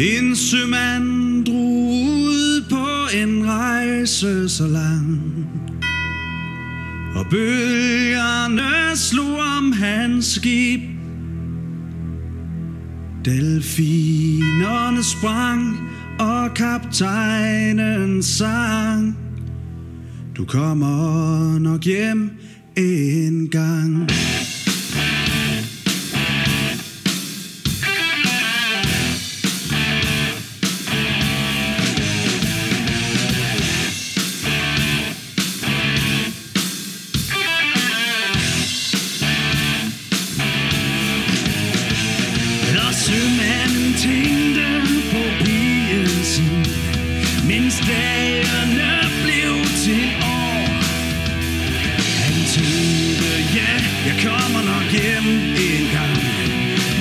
En sømand drog ud på en rejse så lang Og bølgerne slog om hans skib. Delfinerne sprang og kaptajnen sang. Du kommer nok hjem en gang. Sømanden tænkte på pigen sin. Mens dagene blev til år. Han tænkte, ja, jeg kommer nok hjem en gang.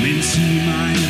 Men sig mig,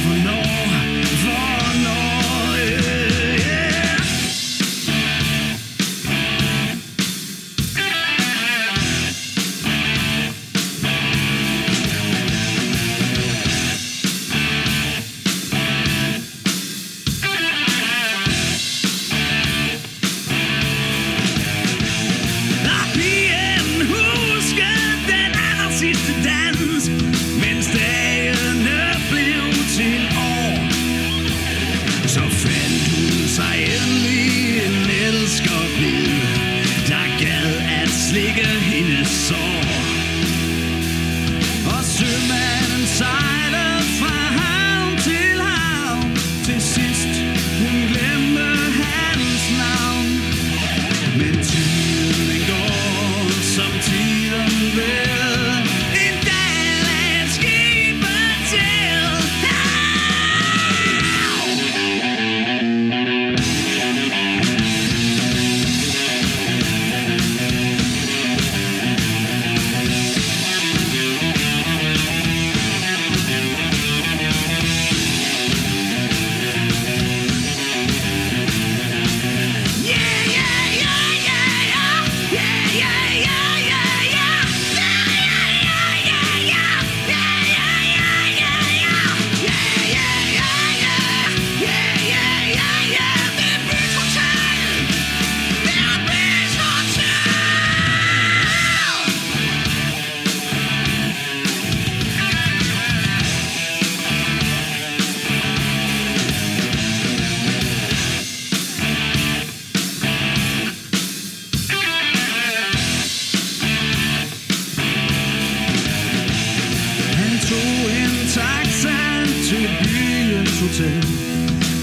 hotel.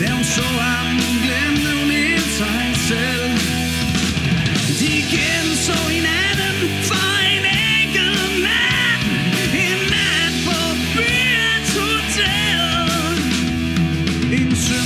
Da hun så ham, glemte hun helt sig selv. De igen så hinanden for en enkelt nat. En nat på byens hotel. En sømand